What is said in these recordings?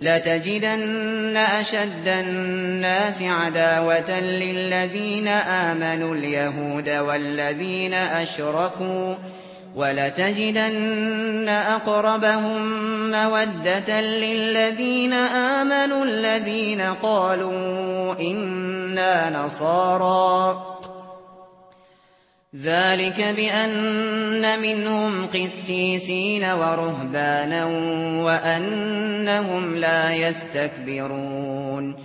لا تجدن أشد الناس عداوة للذين آمنوا اليهود والذين أشركوا ولا تجدن أقربهم مودة للذين آمنوا الذين قالوا اننا نصارى ذلك بأن منهم قسيسين ورهبانا وأنهم لا يستكبرون.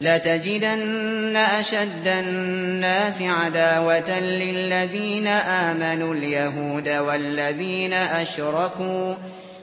لتجدن أشد الناس عداوة للذين آمنوا اليهود والذين أشركوا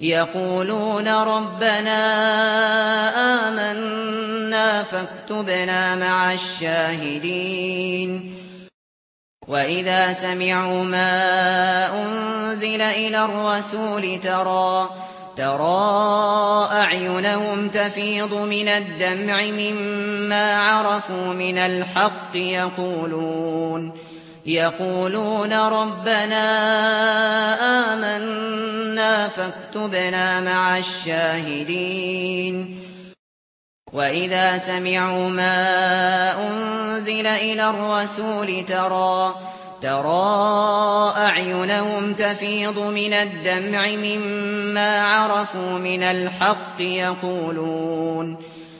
يقولون ربنا آمنا فاكتبنا مع الشاهدين. وإذا سمعوا ما أنزل إلى الرسول ترى ترى أعينهم تفيض من الدمع مما عرفوا من الحق يقولون. يقولون ربنا آمنا فاكتبنا مع الشاهدين. وإذا سمعوا ما أنزل إلى الرسول ترى ترى أعينهم تفيض من الدمع مما عرفوا من الحق يقولون.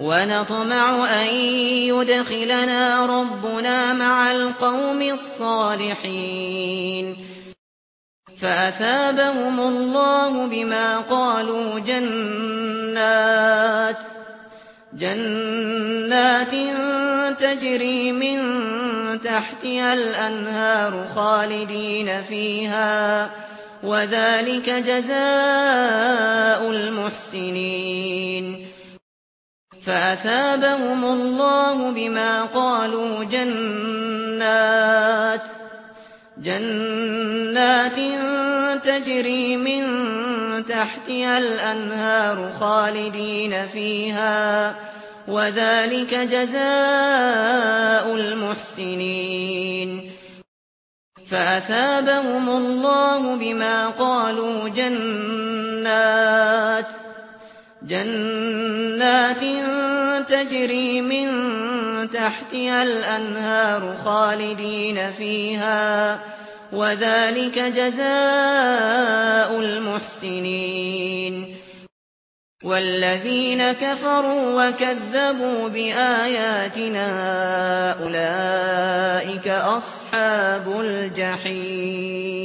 ونطمع أن يدخلنا ربنا مع القوم الصالحين. فأثابهم الله بما قالوا جنات جنات تجري من تحتها الأنهار خالدين فيها وذلك جزاء المحسنين. فأثابهم الله بما قالوا جنات جنات تجري من تحتها الأنهار خالدين فيها وذلك جزاء المحسنين فأثابهم الله بما قالوا جنات جنات تجري من تحتها الأنهار خالدين فيها وذلك جزاء المحسنين والذين كفروا وكذبوا بآياتنا أولئك أصحاب الجحيم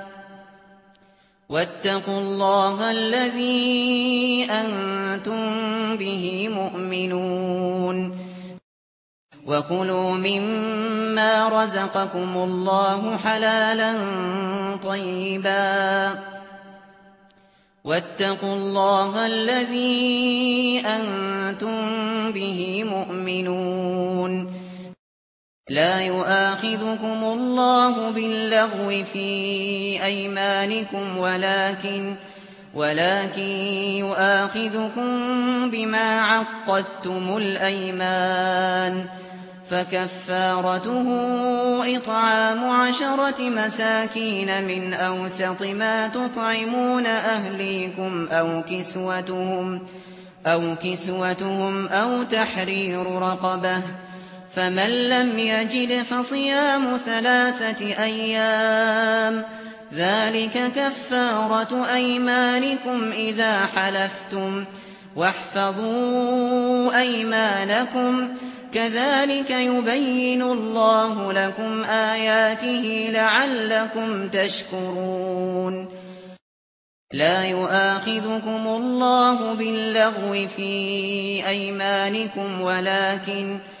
واتقوا الله الذي أنتم به مؤمنون. وكلوا مما رزقكم الله حلالا طيبا. واتقوا الله الذي أنتم به مؤمنون. لا يؤاخذكم الله باللغو في أيمانكم ولكن ولكن يؤاخذكم بما عقدتم الأيمان. فكفارته إطعام عشرة مساكين من أوسط ما تطعمون أهليكم أو كسوتهم أو كسوتهم أو تحرير رقبة. فمن لم يجد فصيام ثلاثة أيام ذلك كفارة أيمانكم إذا حلفتم واحفظوا أيمانكم كذلك يبين الله لكم آياته لعلكم تشكرون لا يؤاخذكم الله باللغو في أيمانكم ولكن يؤاخذكم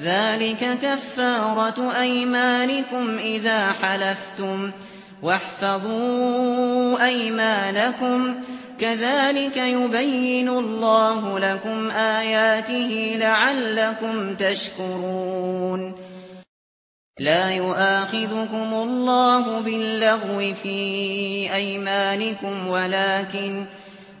ذلك كفارة أيمانكم إذا حلفتم واحفظوا أيمانكم كذلك يبين الله لكم آياته لعلكم تشكرون لا يؤاخذكم الله باللغو في أيمانكم ولكن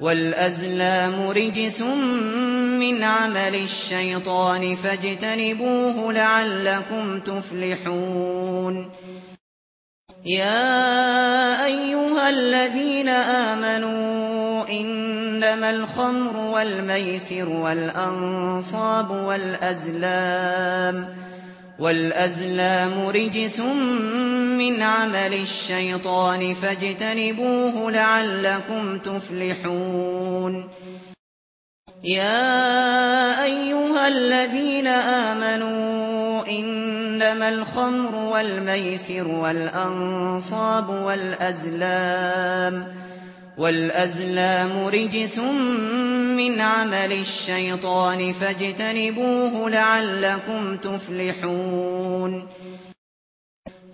والأزلام رجس من عمل الشيطان فاجتنبوه لعلكم تفلحون يا أيها الذين آمنوا إنما الخمر والميسر والأنصاب والأزلام والأزلام والأزلام رجس من عمل الشيطان فاجتنبوه لعلكم تفلحون. يا أيها الذين آمنوا إنما الخمر والميسر والأنصاب والأزلام والأزلام رجس من من عمل الشيطان فاجتنبوه لعلكم تفلحون.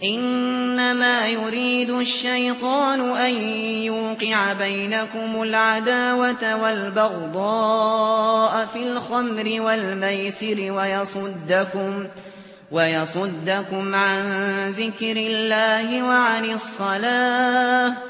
إنما يريد الشيطان أن يوقع بينكم العداوة والبغضاء في الخمر والميسر ويصدكم ويصدكم عن ذكر الله وعن الصلاة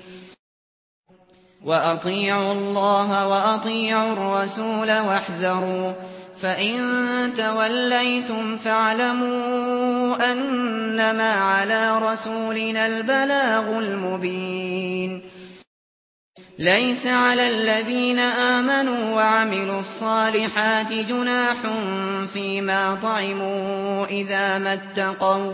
وَأَطِيعُوا اللَّهَ وَأَطِيعُوا الرَّسُولَ وَاحْذَرُوا فَإِن تَوَلَّيْتُمْ فَاعْلَمُوا أَنَّمَا عَلَى رَسُولِنَا الْبَلَاغُ الْمُبِينُ لَيْسَ عَلَى الَّذِينَ آمَنُوا وَعَمِلُوا الصَّالِحَاتِ جُنَاحٌ فِيمَا طَعِمُوا إِذَا مَا اتَّقَوْا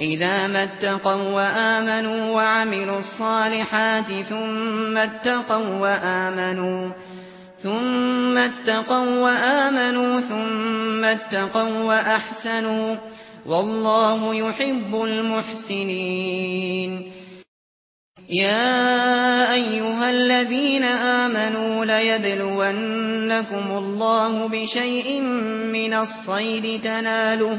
إذا ما اتقوا وآمنوا وعملوا الصالحات ثم اتقوا وآمنوا ثم اتقوا وآمنوا ثم اتقوا وأحسنوا والله يحب المحسنين. يا أيها الذين آمنوا ليبلونكم الله بشيء من الصيد تناله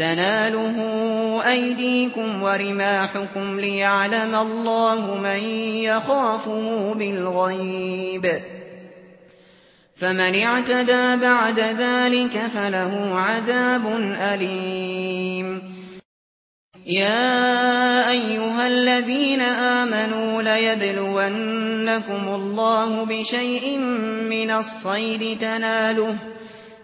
تناله أيديكم ورماحكم ليعلم الله من يخافه بالغيب. فمن اعتدى بعد ذلك فله عذاب أليم. يا أيها الذين آمنوا ليبلونكم الله بشيء من الصيد تناله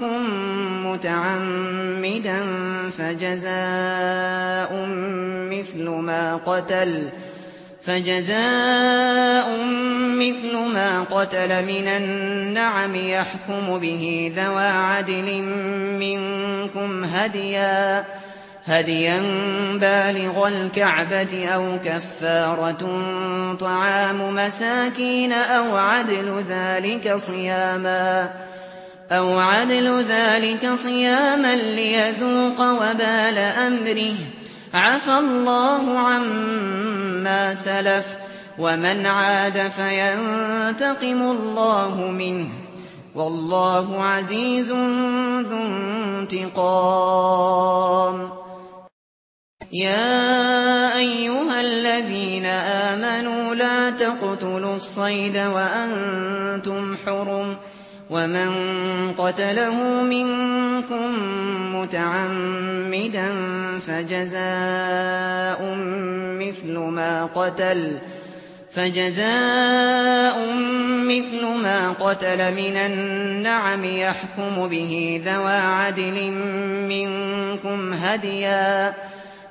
منكم متعمدا فجزاء مثل ما قتل فجزاء مثل ما قتل من النعم يحكم به ذو عدل منكم هديا هديا بالغ الكعبة أو كفارة طعام مساكين أو عدل ذلك صياما. أو عدل ذلك صياما ليذوق وبال أمره عفى الله عما سلف ومن عاد فينتقم الله منه والله عزيز ذو انتقام. يا ايها الذين امنوا لا تقتلوا الصيد وأنتم حرم ومن قتله منكم متعمدا فجزاء مثل ما قتل فجزاء مثل ما قتل من النعم يحكم به ذو عدل منكم هديا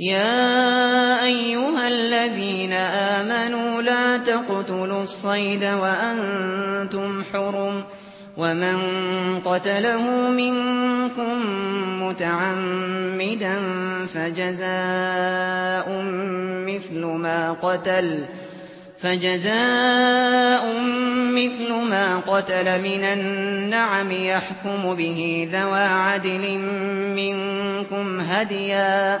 يا ايها الذين امنوا لا تقتلوا الصيد وأنتم حرم ومن قتله منكم متعمدا فجزاء مثل ما قتل فجزاء مثل ما قتل من النعم يحكم به ذو عدل منكم هديا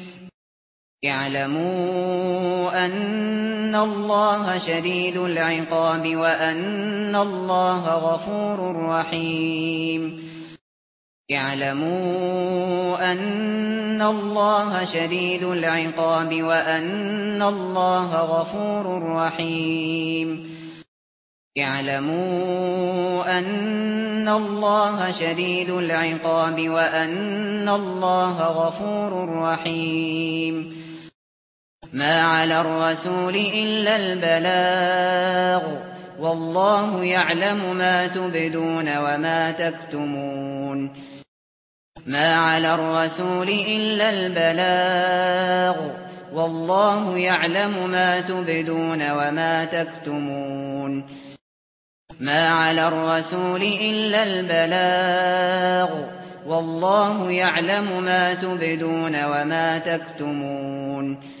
اعلموا أن الله شديد العقاب وأن الله غفور رحيم. اعلموا أن الله شديد العقاب وأن الله غفور رحيم. اعلموا أن الله شديد العقاب وأن الله غفور رحيم. ما على الرسول إلا البلاغ والله يعلم ما تبدون وما تكتمون ما على الرسول إلا البلاغ والله يعلم ما تبدون وما تكتمون ما على الرسول إلا البلاغ والله يعلم ما تبدون وما تكتمون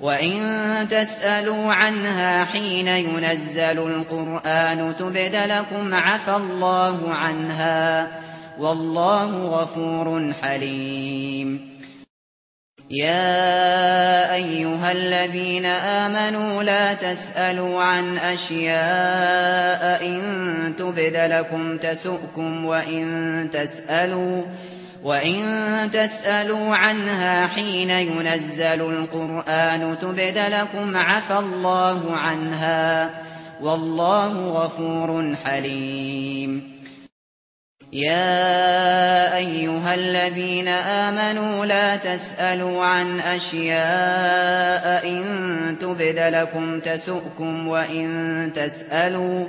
وَإِن تَسْأَلُوا عَنْهَا حِينَ يُنَزَّلُ الْقُرْآنُ تُبْدَ لَكُمْ عَفَا اللَّهُ عَنْهَا وَاللَّهُ غَفُورٌ حَلِيمٌ. يا ايها الذين امنوا لا تسالوا عن اشياء ان تبد لكم تسؤكم وان تسالوا وَإِن تَسْأَلُوا عَنْهَا حِينَ يُنَزَّلُ الْقُرْآنُ تُبْدَ لَكُمْ عَفَا اللَّهُ عَنْهَا وَاللَّهُ غَفُورٌ حَلِيمٌ. يا ايها الذين امنوا لا تسالوا عن اشياء ان تبد لكم تسؤكم وان تسالوا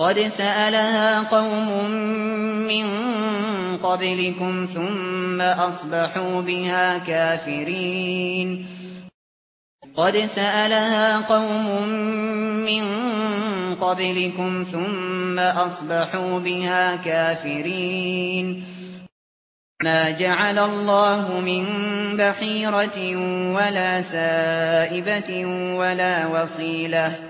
قد سألها قوم من قبلكم ثم أصبحوا بها كافرين قد سألها قوم من قبلكم ثم أصبحوا بها كافرين ما جعل الله من بحيرة ولا سائبة ولا وصيله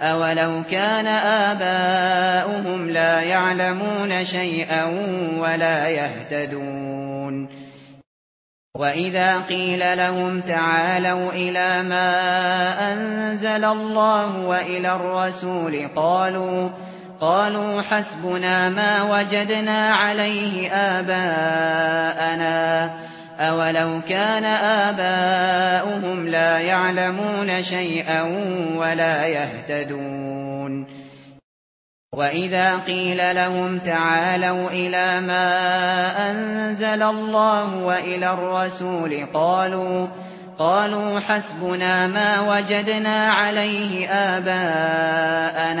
أولو كان آباؤهم لا يعلمون شيئا ولا يهتدون وإذا قيل لهم تعالوا إلى ما أنزل الله وإلى الرسول قالوا قالوا حسبنا ما وجدنا عليه آباءنا أولو كان آباؤهم لا يعلمون شيئا ولا يهتدون وإذا قيل لهم تعالوا إلى ما أنزل الله وإلى الرسول قالوا قالوا حسبنا ما وجدنا عليه آباءنا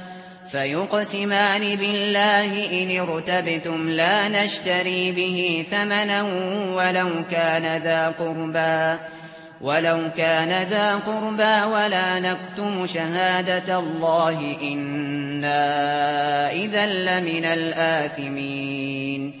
فيقسمان بالله إن ارتبتم لا نشتري به ثمنا ولو كان ذا قربا ولو كان ذا قربا ولا نكتم شهادة الله إنا إذا لمن الآثمين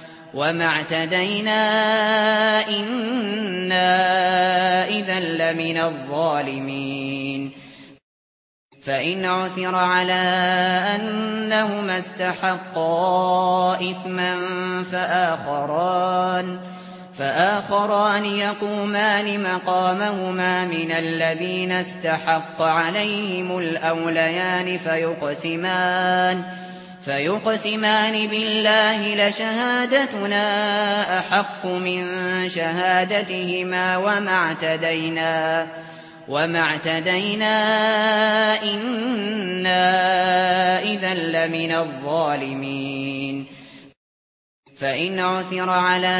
وما اعتدينا إنا إذا لمن الظالمين فإن عثر على أنهما استحقا إثما فآخران فآخران يقومان مقامهما من الذين استحق عليهم الأوليان فيقسمان فيقسمان فيقسمان بالله لشهادتنا أحق من شهادتهما وما اعتدينا وما اعتدينا إنا إذا لمن الظالمين فإن عثر على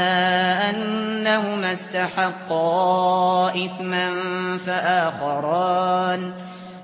أنهما استحقا إثما فآخران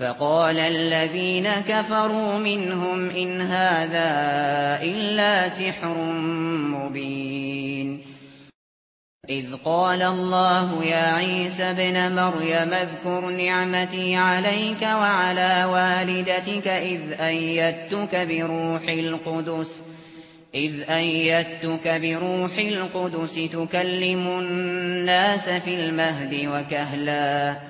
فقال الذين كفروا منهم إن هذا إلا سحر مبين. إذ قال الله يا عيسى ابن مريم اذكر نعمتي عليك وعلى والدتك إذ أيدتك بروح القدس إذ أيدتك بروح القدس تكلم الناس في المهد وكهلاً.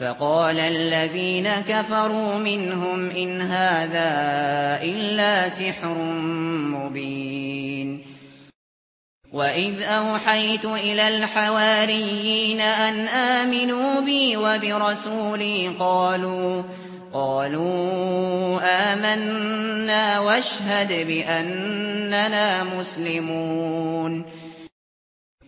فقال الذين كفروا منهم إن هذا إلا سحر مبين. وَإِذْ أَوْحَيْتُ إِلَى الْحَوَارِيِّينَ أَنْ آمِنُوا بِي وَبِرَسُولِي قَالُوا قَالُوا آمَنَّا وَاشْهَدْ بِأَنَّنَا مُسْلِمُونَ.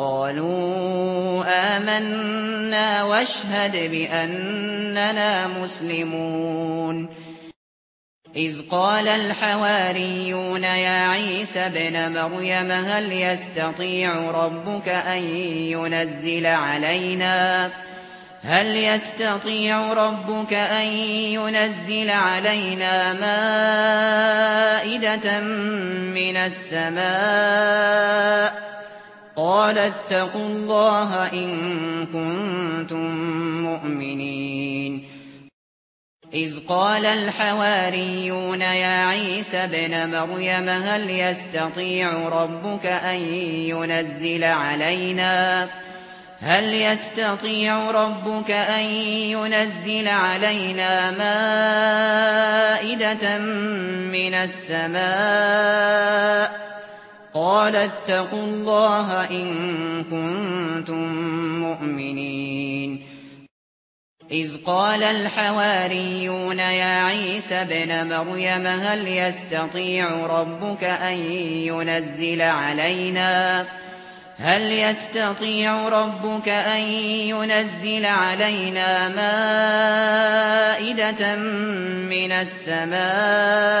قالوا آمنا واشهد بأننا مسلمون. إذ قال الحواريون يا عيسى بن مريم هل يستطيع ربك أن ينزل علينا هل يستطيع ربك أن ينزل علينا مائدة من السماء؟ قال اتقوا الله إن كنتم مؤمنين. إذ قال الحواريون يا عيسى ابْنَ مريم هل يستطيع ربك أن ينزل علينا؟ هل يستطيع ربك أن ينزل علينا مائدة من السماء؟ قال اتقوا الله إن كنتم مؤمنين. إذ قال الحواريون يا عيسى ابْنَ مريم هل يستطيع ربك أن ينزل علينا؟ هل يستطيع ربك أن ينزل علينا مائدة من السماء؟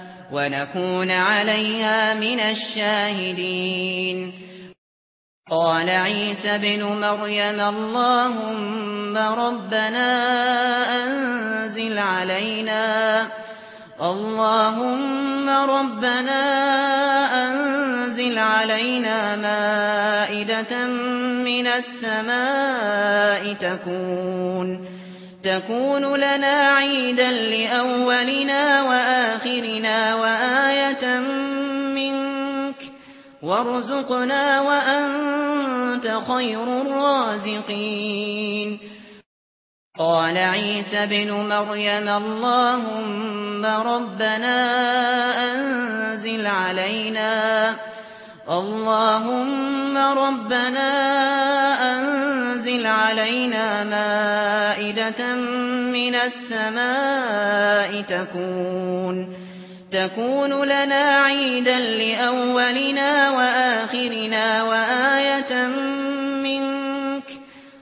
ونكون عليها من الشاهدين. قال عيسى بن مريم اللهم ربنا أنزل علينا. اللهم ربنا أنزل علينا مائدة من السماء تكون. تكون لنا عيدا لأولنا وآخرنا وآية منك وارزقنا وأنت خير الرازقين قال عيسى بن مريم اللهم ربنا أنزل علينا اللهم ربنا أنزل انزل علينا مائدة من السماء تكون تكون لنا عيدا لأولنا وآخرنا وآية منك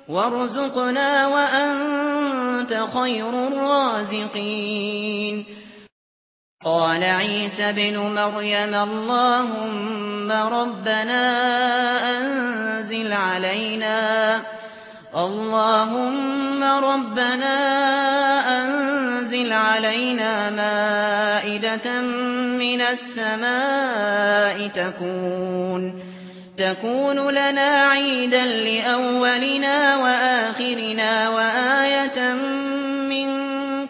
وارزقنا وأنت خير الرازقين. قال عيسى بن مريم اللهم ربنا أنزل علينا اللهم ربنا أنزل علينا مائدة من السماء تكون تكون لنا عيدا لأولنا وآخرنا وآية منك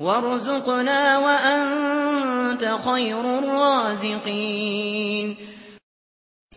وارزقنا وأنت خير الرازقين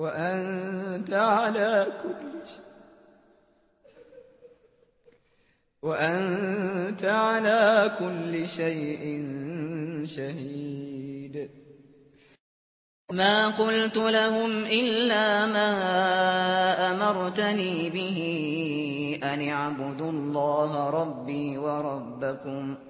وأنت على كل شيء. وأنت على كل شيء شهيد. ما قلت لهم إلا ما أمرتني به أن اعبدوا الله ربي وربكم.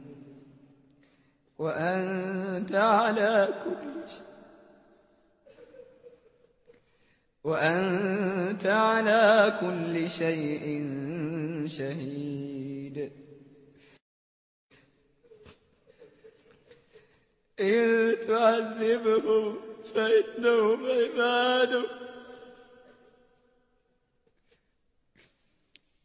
وأنت على كل شيء. وأنت على كل شيء شهيد. إن تعذبهم فإنهم عبادك.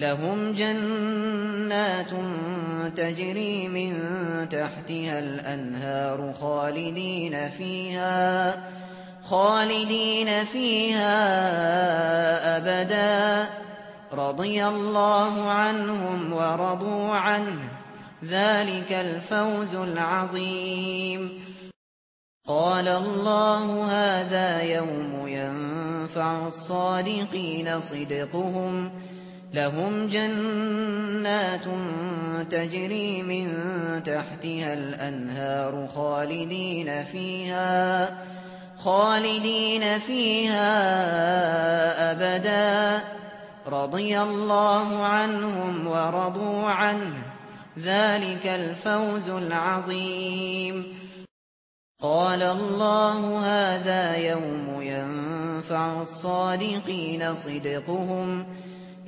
لهم جنات تجري من تحتها الأنهار خالدين فيها خالدين فيها أبدا. رضي الله عنهم ورضوا عنه. ذلك الفوز العظيم. قال الله هذا يوم ينفع الصادقين صدقهم. لهم جنات تجري من تحتها الأنهار خالدين فيها خالدين فيها أبدا. رضي الله عنهم ورضوا عنه ذلك الفوز العظيم. قال الله هذا يوم ينفع الصادقين صدقهم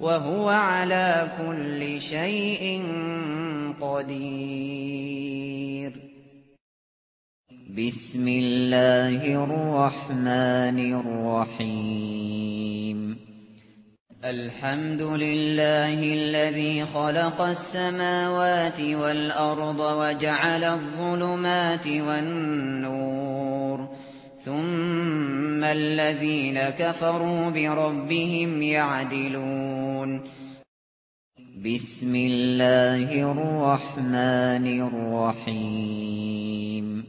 وهو على كل شيء قدير. بسم الله الرحمن الرحيم. الحمد لله الذي خلق السماوات والأرض وجعل الظلمات والنور. ثُمَّ الَّذِينَ كَفَرُوا بِرَبِّهِمْ يَعْدِلُونَ. بِسْمِ اللَّهِ الرَّحْمَنِ الرَّحِيمِ.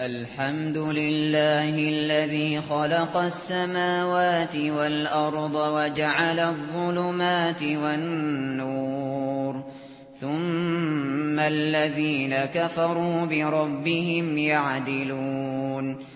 الْحَمْدُ لِلَّهِ الَّذِي خَلَقَ السَّمَاوَاتِ وَالْأَرْضَ وَجَعَلَ الظُّلُمَاتِ وَالنُّورَ. ثُمَّ الَّذِينَ كَفَرُوا بِرَبِّهِمْ يَعْدِلُونَ.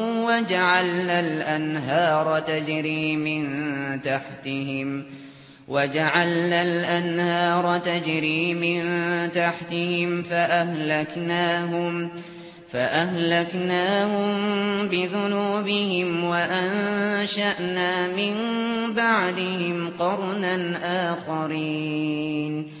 وجعلنا الأنهار تجري من تحتهم وجعلنا الأنهار تجري من تحتهم فأهلكناهم فأهلكناهم بذنوبهم وأنشأنا من بعدهم قرنا آخرين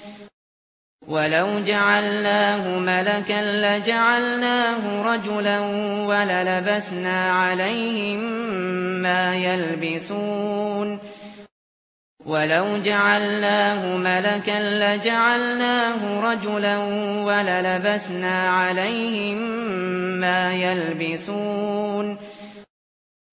ولو جعلناه ملكا لجعلناه رجلا وللبسنا عليهم ما يلبسون ولو جعلناه ملكا لجعلناه رجلا وللبسنا عليهم ما يلبسون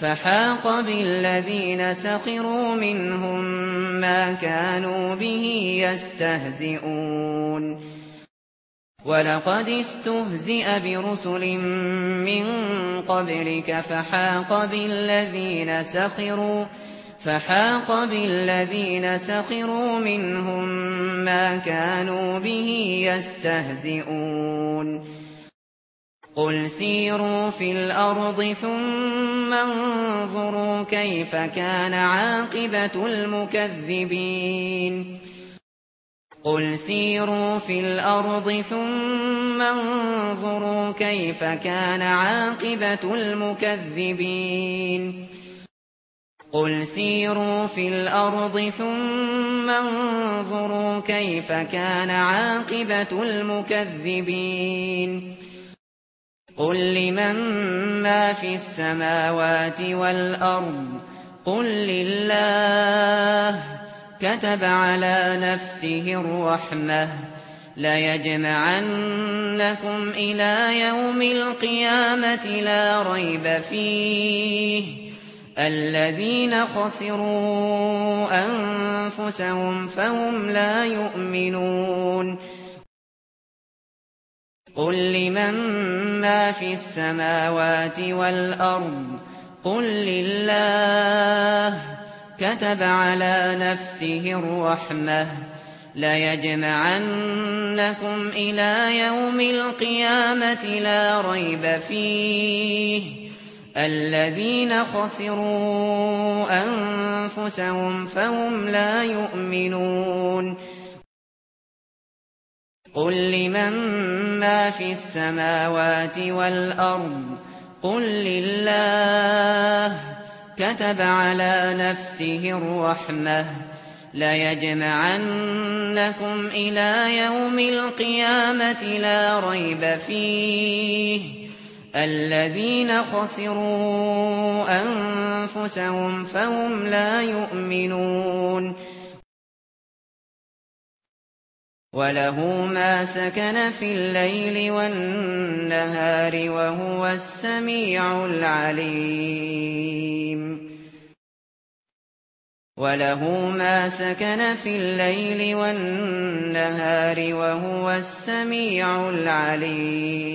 فحاق بالذين سخروا منهم ما كانوا به يستهزئون. ولقد استهزئ برسل من قبلك فحاق بالذين سخروا فحاق بالذين سخروا منهم ما كانوا به يستهزئون. قل سيروا في الأرض ثم ثُمَّ انظُرُوا كَيْفَ كَانَ عَاقِبَةُ الْمُكَذِّبِينَ قُلْ سِيرُوا فِي الْأَرْضِ ثُمَّ انظُرُوا كَيْفَ كَانَ عَاقِبَةُ الْمُكَذِّبِينَ قُلْ سِيرُوا فِي الْأَرْضِ ثُمَّ انظُرُوا كَيْفَ كَانَ عَاقِبَةُ الْمُكَذِّبِينَ قل لمن ما في السماوات والأرض قل لله كتب على نفسه الرحمة لا يجمعنكم إلى يوم القيامة لا ريب فيه الذين خسروا أنفسهم فهم لا يؤمنون قل لمن ما في السماوات والأرض قل لله كتب على نفسه الرحمة لا يجمعنكم إلى يوم القيامة لا ريب فيه الذين خسروا أنفسهم فهم لا يؤمنون قل لمن ما في السماوات والأرض قل لله كتب على نفسه الرحمة لا يجمعنكم إلى يوم القيامة لا ريب فيه الذين خسروا أنفسهم فهم لا يؤمنون وَلَهُ مَا سَكَنَ فِي اللَّيْلِ وَالنَّهَارِ وَهُوَ السَّمِيعُ الْعَلِيمُ وَلَهُ مَا سَكَنَ فِي اللَّيْلِ وَالنَّهَارِ وَهُوَ السَّمِيعُ الْعَلِيمُ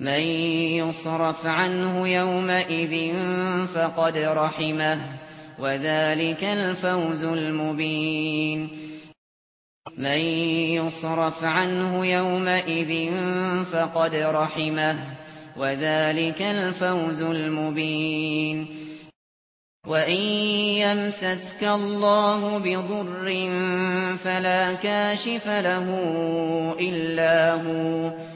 من يصرف عنه يومئذ فقد رحمه وذلك الفوز المبين. من يصرف عنه يومئذ فقد رحمه وذلك الفوز المبين. وَإِن يَمْسَسْكَ اللَّهُ بِضُرٍّ فَلَا كَاشِفَ لَهُ إِلَّا هُوَ.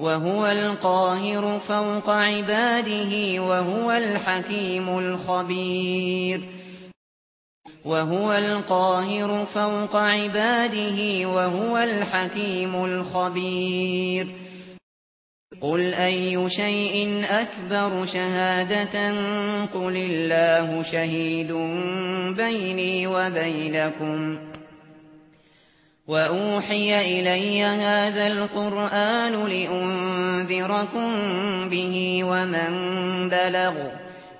وهو القاهر فوق عباده وهو الحكيم الخبير. وهو القاهر فوق عباده وهو الحكيم الخبير. قل أي شيء أكبر شهادة؟ قل الله شهيد بيني وبينكم. وَأُوحِيَ إِلَيَّ هَذَا الْقُرْآنُ لِأُنذِرَكُم بِهِ وَمَن بَلَغَ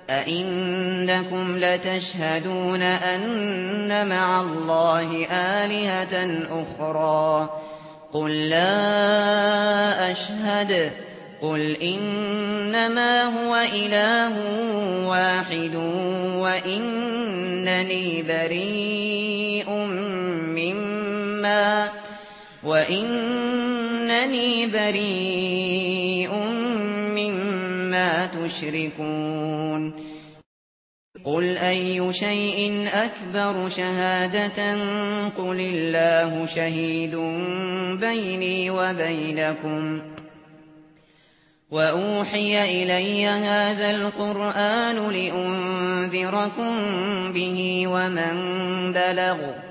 أَئِنَّكُمْ لَتَشْهَدُونَ أَنَّ مَعَ اللَّهِ آلِهَةً أُخْرَى قُل لَّا أَشْهَدُ قُلْ إِنَّمَا هُوَ إِلَٰهٌ وَاحِدٌ وَإِنَّنِي بَرِيءٌ مِّمَّا عما وانني بريء مما تشركون قل اي شيء اكبر شهاده قل الله شهيد بيني وبينكم وأوحي إلي هذا القرآن لأنذركم به ومن بلغ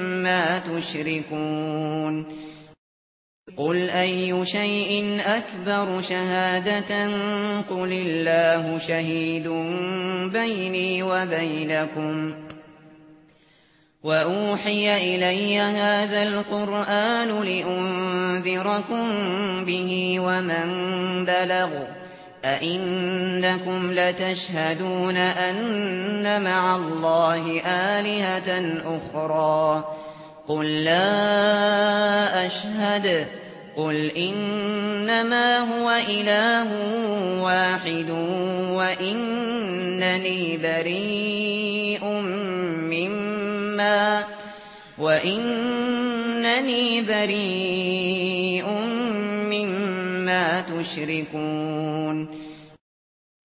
مما تشركون. قل أي شيء أكبر شهادة؟ قل الله شهيد بيني وبينكم. وأوحي إلي هذا القرآن لأنذركم به ومن بلغ. أئنكم لتشهدون أن مع الله آلهة أخرى. قل لا أشهد. قل إنما هو إله واحد وإنني بريء مما وإنني بريء مما تشركون.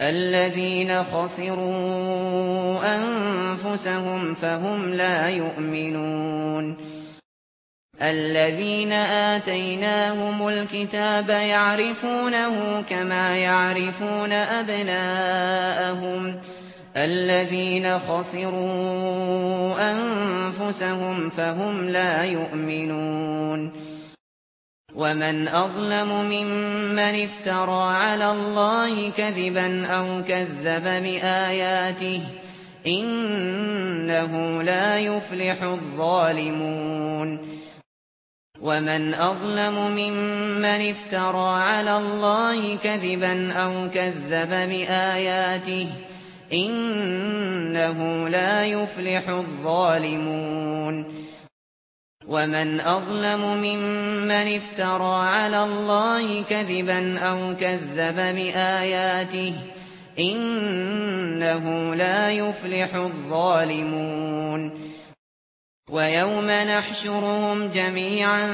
الذين خسروا أنفسهم فهم لا يؤمنون. الذين آتيناهم الكتاب يعرفونه كما يعرفون أبناءهم. الذين خسروا أنفسهم فهم لا يؤمنون. ومن اظلم ممن افترى على الله كذبا أو كذب باياته انه لا يفلح الظالمون ومن اظلم ممن افترى على الله كذبا أو كذب باياته انه لا يفلح الظالمون ومن اظلم ممن افترى على الله كذبا أو كذب بآياته انه لا يفلح الظالمون ويوم نحشرهم جميعا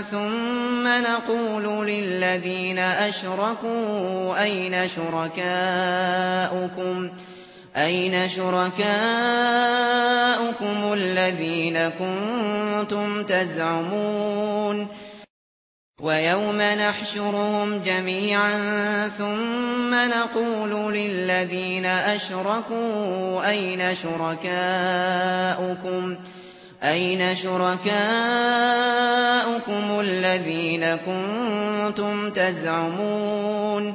ثم نقول للذين اشركوا اين شركاؤكم أين شركاؤكم الذين كنتم تزعمون ويوم نحشرهم جميعا ثم نقول للذين أشركوا أين شركاؤكم أين شركاؤكم الذين كنتم تزعمون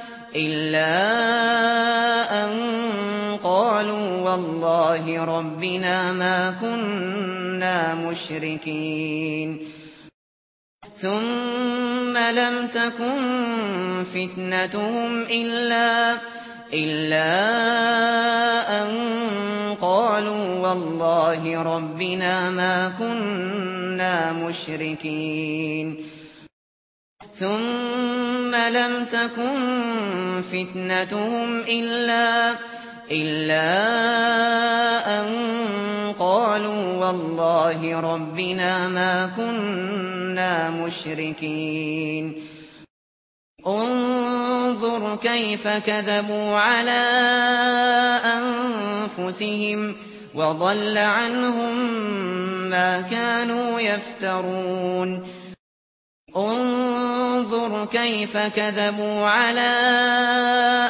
إلا أن قالوا والله ربنا ما كنا مشركين ثم لم تكن فتنتهم إلا إلا أن قالوا والله ربنا ما كنا مشركين ثم لم تكن فتنتهم إلا إلا أن قالوا والله ربنا ما كنا مشركين. انظر كيف كذبوا على أنفسهم وضل عنهم ما كانوا يفترون. انظر كيف كذبوا على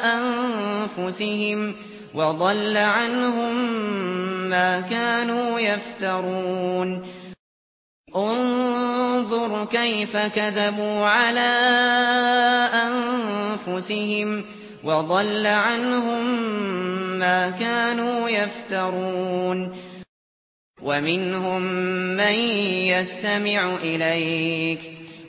أنفسهم وضل عنهم ما كانوا يفترون. انظر كيف كذبوا على أنفسهم وضل عنهم ما كانوا يفترون. ومنهم من يستمع إليك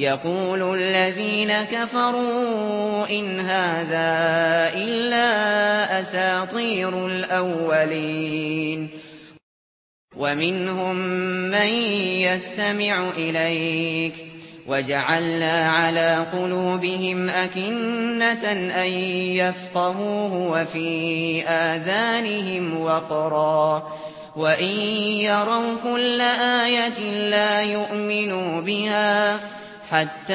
يقول الذين كفروا إن هذا إلا أساطير الأولين. ومنهم من يستمع إليك. وجعلنا على قلوبهم أكنة أن يفقهوه وفي آذانهم وقرا. وإن يروا كل آية لا يؤمنوا بها. وإن حتى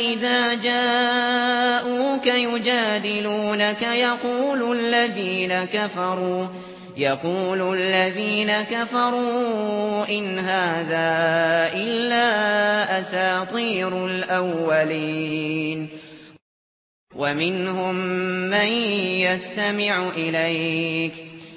إذا جاءوك يجادلونك يقول الذين كفروا يقول الذين كفروا إن هذا إلا أساطير الأولين. ومنهم من يستمع إليك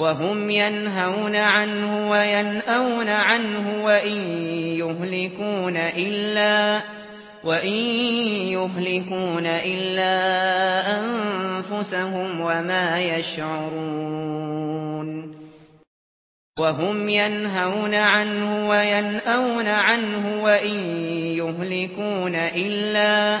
وهم ينهون عنه وينأون عنه وإن يهلكون إلا وإن يهلكون إلا أنفسهم وما يشعرون وهم ينهون عنه وينأون عنه وإن يهلكون إلا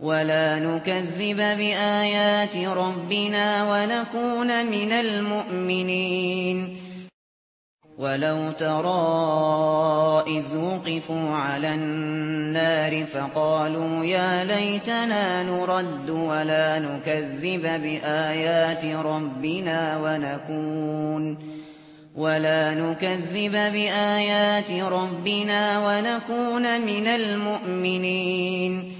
ولا نكذب بآيات ربنا ونكون من المؤمنين ولو ترى إذ وقفوا على النار فقالوا يا ليتنا نرد ولا نكذب بآيات ربنا ونكون ولا نكذب بآيات ربنا ونكون من المؤمنين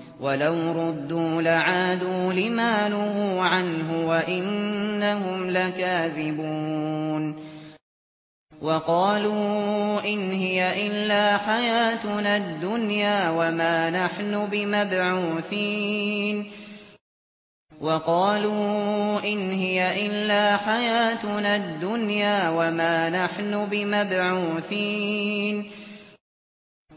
ولو ردوا لعادوا لما نهوا عنه وإنهم لكاذبون وقالوا إن هي إلا حياتنا الدنيا وما نحن بمبعوثين وقالوا إن هي إلا حياتنا الدنيا وما نحن بمبعوثين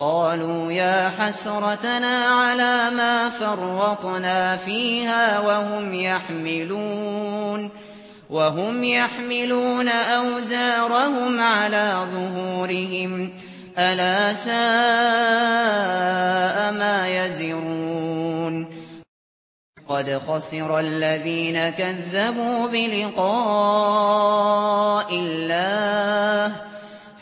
قالوا يا حسرتنا على ما فرطنا فيها وهم يحملون وهم يحملون أوزارهم على ظهورهم ألا ساء ما يزرون. قد خسر الذين كذبوا بلقاء الله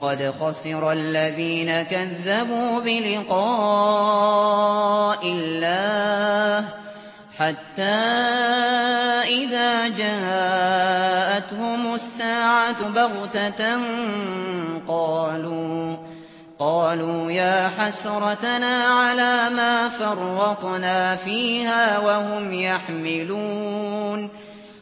قد خسر الذين كذبوا بلقاء الله حتى إذا جاءتهم الساعة بغتة قالوا قالوا يا حسرتنا على ما فرطنا فيها وهم يحملون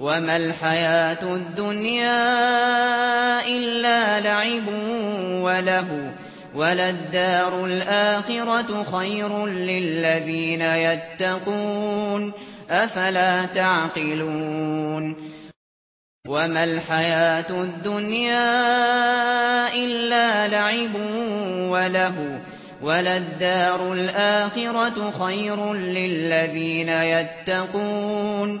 وما الحياة الدنيا إلا لعب وله وللدار الآخرة خير للذين يتقون أفلا تعقلون وما الحياة الدنيا إلا لعب وله وللدار الآخرة خير للذين يتقون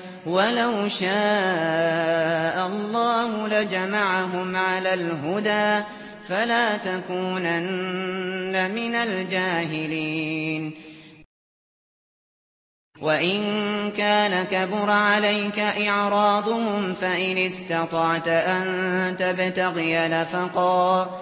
ولو شاء الله لجمعهم على الهدى فلا تكونن من الجاهلين وَإِن كَانَ كَبُرَ عَلَيْكَ إِعْرَاضُهُمْ فَإِنِ اسْتَطَعْتَ أَن تَبْتَغِيَ نَفَقًا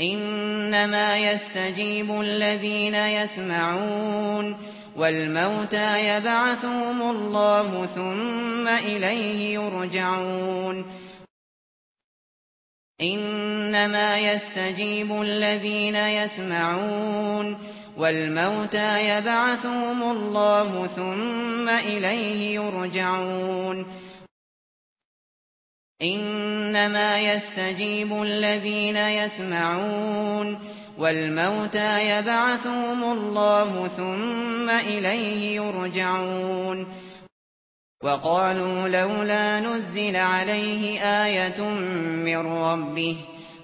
إنما يستجيب الذين يسمعون والموتى يبعثهم الله ثم إليه يرجعون إنما يستجيب الذين يسمعون والموتى يبعثهم الله ثم إليه يرجعون إنما يستجيب الذين يسمعون والموتى يبعثهم الله ثم إليه يرجعون وقالوا لولا نزل عليه آية من ربه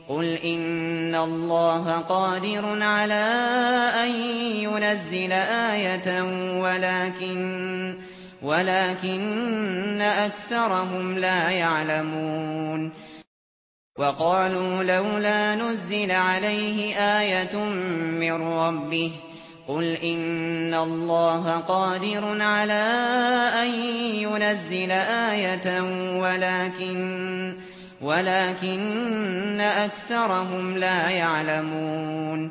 قل إن الله قادر على أن ينزل آية ولكن ولكن أكثرهم لا يعلمون وقالوا لولا نزل عليه آية من ربه قل إن الله قادر على أن ينزل آية ولكن ولكن أكثرهم لا يعلمون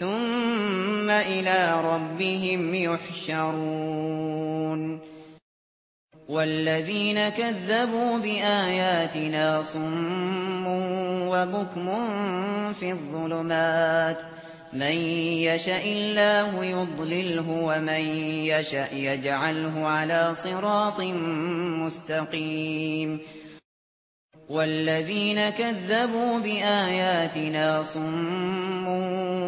ثُمَّ إِلَى رَبِّهِمْ يُحْشَرُونَ وَالَّذِينَ كَذَّبُوا بِآيَاتِنَا صُمٌّ وَبُكْمٌ فِي الظُّلُمَاتِ مَن يَشَاءُ إِلَّا يُضْلِلْهُ وَمَن يَشَاءُ يَجْعَلْهُ عَلَى صِرَاطٍ مُسْتَقِيمٍ وَالَّذِينَ كَذَّبُوا بِآيَاتِنَا صُمٌّ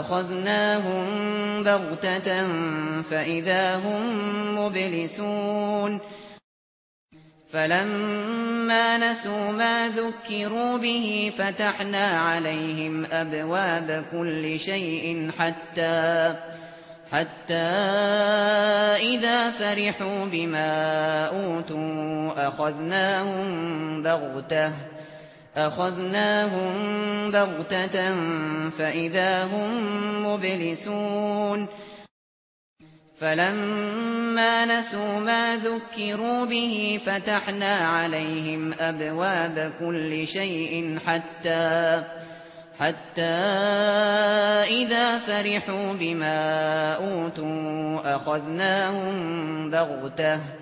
أخذناهم بغتة فإذا هم مبلسون. فلما نسوا ما ذكروا به فتحنا عليهم أبواب كل شيء حتى حتى إذا فرحوا بما أوتوا أخذناهم بغتة. أخذناهم بغتة فإذا هم مبلسون. فلما نسوا ما ذكروا به فتحنا عليهم أبواب كل شيء حتى حتى إذا فرحوا بما أوتوا أخذناهم بغتة.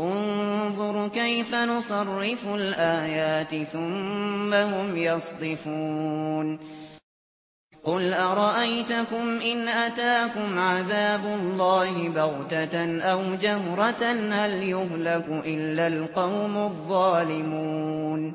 انظر كيف نصرف الآيات ثم هم يصطفون قل أرأيتكم إن أتاكم عذاب الله بغتة أو جهرة هل يهلك إلا القوم الظالمون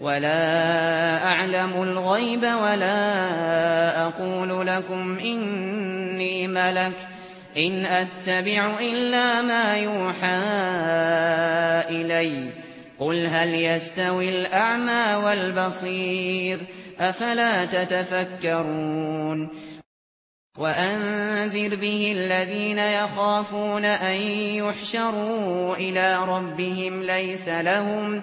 ولا اعلم الغيب ولا أقول لكم اني ملك ان اتبع الا ما يوحى الي قل هل يستوي الاعمى والبصير افلا تتفكرون وانذر به الذين يخافون ان يحشروا إلى ربهم ليس لهم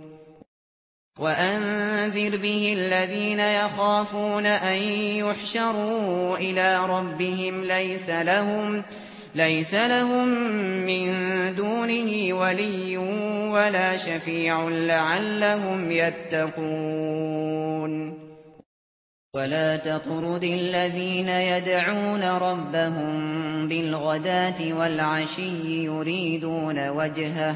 وَأَنذِرْ بِهِ الَّذِينَ يَخَافُونَ أَن يُحْشَرُوا إِلَى رَبِّهِمْ لَيْسَ لَهُمْ لَيْسَ لَهُم مِّن دُونِهِ وَلِيٌّ وَلَا شَفِيعٌ لَّعَلَّهُمْ يَتَّقُونَ. وَلَا تَطْرُدِ الَّذِينَ يَدْعُونَ رَبَّهُم بِالْغَدَاةِ وَالْعَشِيِّ يُرِيدُونَ وَجْهَهُ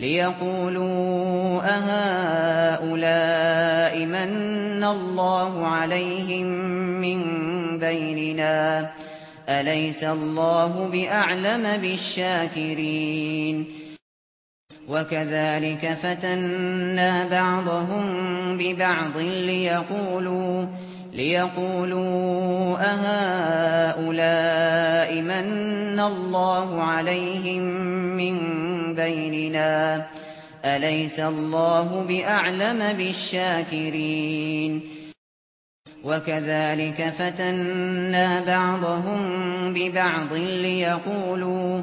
ليقولوا أهؤلاء من الله عليهم من بيننا؟ أليس الله بأعلم بالشاكرين؟ وكذلك فتنا بعضهم ببعض ليقولوا ليقولوا أهؤلاء من الله عليهم من بيننا؟ أليس الله بأعلم بالشاكرين؟ وكذلك فتنا بعضهم ببعض ليقولوا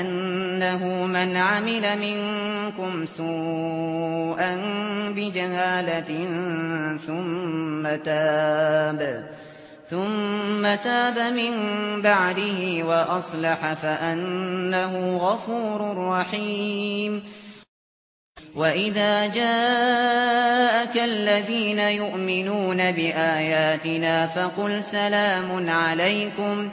أنه من عمل منكم سوءا بجهالة ثم تاب ثم تاب من بعده وأصلح فأنه غفور رحيم وَإِذَا جَاءَكَ الَّذِينَ يُؤْمِنُونَ بِآيَاتِنَا فَقُلْ سَلَامٌ عَلَيْكُمْ ۖ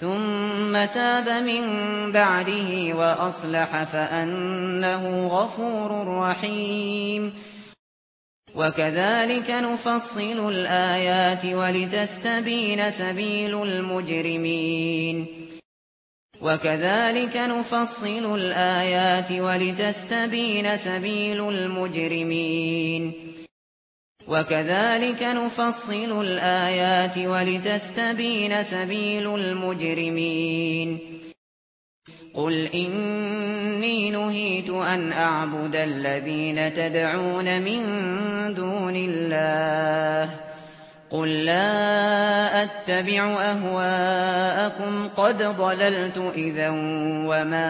ثُمَّ تَابَ مِن بَعْدِهِ وَأَصْلَحَ فَإِنَّهُ غَفُورٌ رَّحِيمٌ. وَكَذَلِكَ نُفَصِّلُ الْآيَاتِ وَلِتَسْتَبِينَ سَبِيلُ الْمُجْرِمِينَ. وَكَذَلِكَ نُفَصِّلُ الْآيَاتِ وَلِتَسْتَبِينَ سَبِيلُ الْمُجْرِمِينَ. وَكَذَلِكَ نُفَصِّلُ الْآيَاتِ وَلِتَسْتَبِينَ سَبِيلُ الْمُجْرِمِينَ قُلْ إِنِّي نُهِيتُ أَنْ أَعْبُدَ الَّذِينَ تَدْعُونَ مِنْ دُونِ اللَّهِ قُلْ لَا أَتَّبِعُ أَهْوَاءَكُمْ قَدْ ضَلَلْتُ إِذًا وَمَا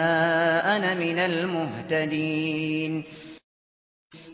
أَنَا مِنَ الْمُهْتَدِينَ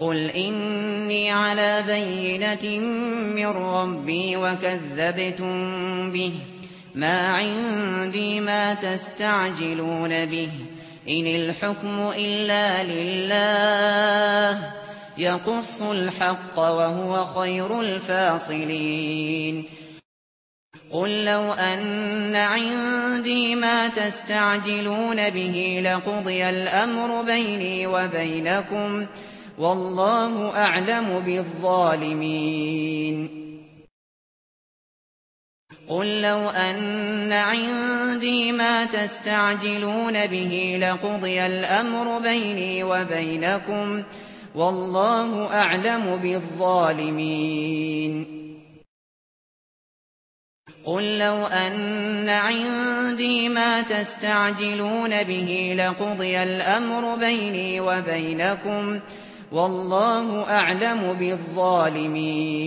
قل إني على بينة من ربي وكذبتم به ما عندي ما تستعجلون به إن الحكم إلا لله يقص الحق وهو خير الفاصلين قل لو أن عندي ما تستعجلون به لقضي الأمر بيني وبينكم وبينكم والله أعلم بالظالمين. قل لو أن عندي ما تستعجلون به لقضي الأمر بيني وبينكم. والله أعلم بالظالمين. قل لو أن عندي ما تستعجلون به لقضي الأمر بيني وبينكم. والله والله اعلم بالظالمين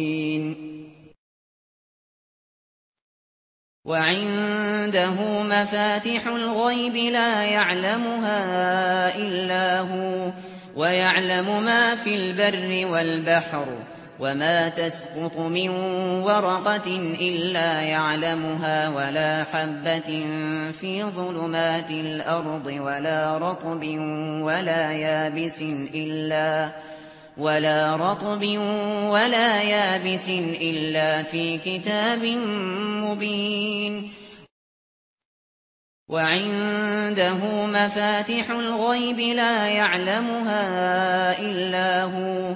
وعنده مفاتيح الغيب لا يعلمها الا هو ويعلم ما في البر والبحر وما تسقط من ورقة إلا يعلمها ولا حبة في ظلمات الأرض ولا رطب ولا يابس إلا ولا رطب ولا يابس إلا في كتاب مبين وعنده مفاتح الغيب لا يعلمها إلا هو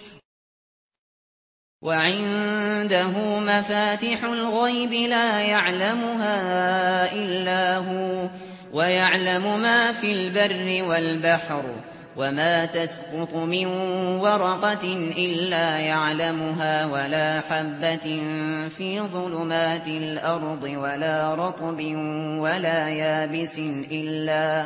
وعنده مفاتيح الغيب لا يعلمها الا هو ويعلم ما في البر والبحر وما تسقط من ورقة إلا يعلمها ولا حبة في ظلمات الأرض ولا رطب ولا يابس إلا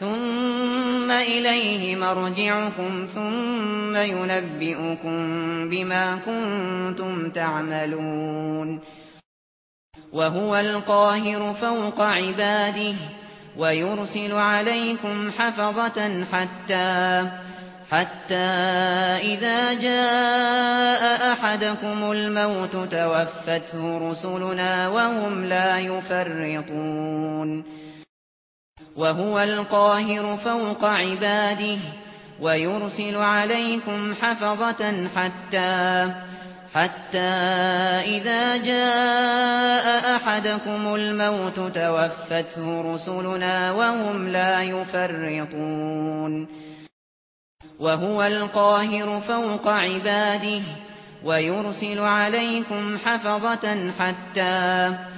ثُمَّ إِلَيْهِ مَرْجِعُكُمْ ثُمَّ يُنَبِّئُكُم بِمَا كُنتُمْ تَعْمَلُونَ وَهُوَ الْقَاهِرُ فَوْقَ عِبَادِهِ وَيُرْسِلُ عَلَيْكُمْ حَفَظَةً حَتَّى حَتَّى إِذَا جَاءَ أَحَدَكُمُ الْمَوْتُ تَوَفَّتْهُ رُسُلُنَا وَهُمْ لَا يُفَرِّطُونَ وهو القاهر فوق عباده ويرسل عليكم حفظة حتى حتى إذا جاء أحدكم الموت توفته رسلنا وهم لا يفرطون. وهو القاهر فوق عباده ويرسل عليكم حفظة حتى حتى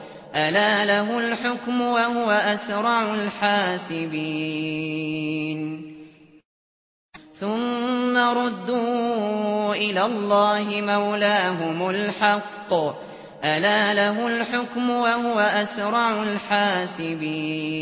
الا له الحكم وهو اسرع الحاسبين ثم ردوا إلى الله مولاهم الحق الا له الحكم وهو اسرع الحاسبين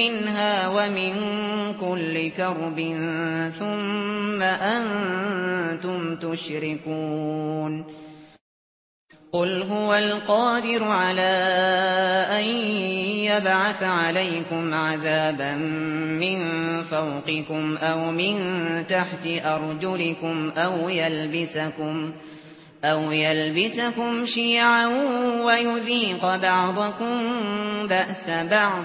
منها ومن كل كرب ثم أنتم تشركون قل هو القادر على أن يبعث عليكم عذابا من فوقكم أو من تحت أرجلكم أو يلبسكم أَوْ يَلْبِسَكُمْ شِيَعًا وَيُذِيقَ بَعْضَكُمْ بَأْسَ بَعْضٍ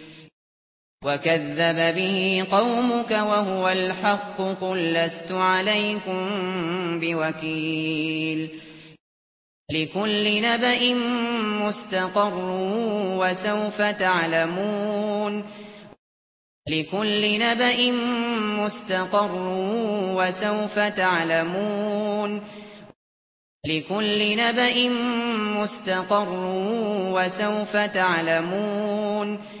وَكَذَّبَ بِهِ قَوْمُكَ وَهُوَ الْحَقُّ قُل لَّسْتُ عَلَيْكُمْ بِوَكِيلٍ لِكُلِّ نَبَإٍ مُسْتَقَرٌّ وَسَوْفَ تَعْلَمُونَ لِكُلِّ نَبَإٍ مُسْتَقَرٌّ وَسَوْفَ تَعْلَمُونَ لِكُلِّ نَبَإٍ مُسْتَقَرٌّ وَسَوْفَ تَعْلَمُونَ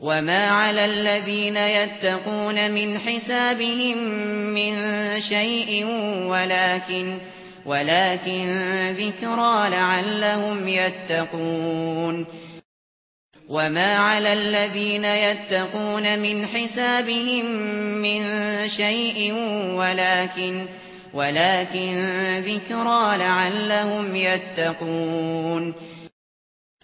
وما على الذين يتقون من حسابهم من شيء ولكن ولكن ذكرى لعلهم يتقون. وما على الذين يتقون من حسابهم من شيء ولكن ولكن ذكرى لعلهم يتقون.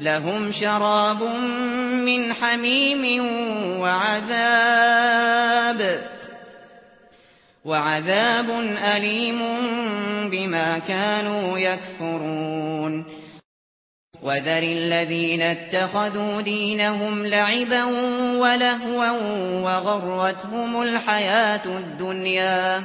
لهم شراب من حميم وعذاب وعذاب أليم بما كانوا يكفرون. وذر الذين اتخذوا دينهم لعبا ولهوا وغرتهم الحياة الدنيا.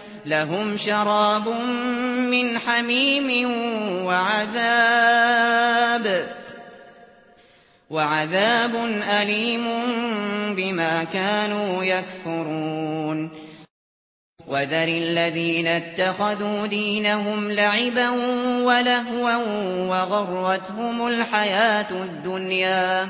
لهم شراب من حميم وعذاب وعذاب أليم بما كانوا يكفرون وذر الذين اتخذوا دينهم لعبا ولهوا وغرتهم الحياة الدنيا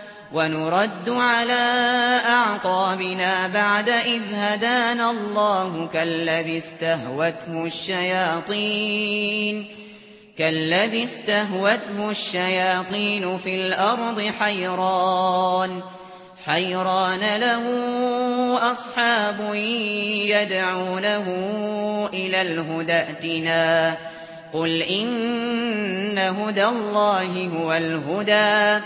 ونرد على أعقابنا بعد إذ هدان الله كالذي استهوته الشياطين كالذي استهوته الشياطين في الأرض حيران حيران له أصحاب يدعونه إلى الهدى اتنا قل إن هدى الله هو الهدى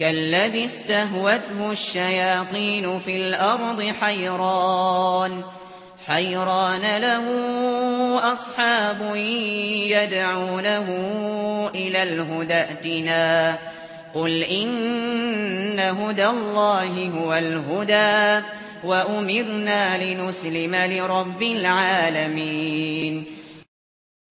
كالذي استهوته الشياطين في الأرض حيران حيران له أصحاب يدعونه إلى الهدى اتنا قل إن هدى الله هو الهدى وأمرنا لنسلم لرب العالمين.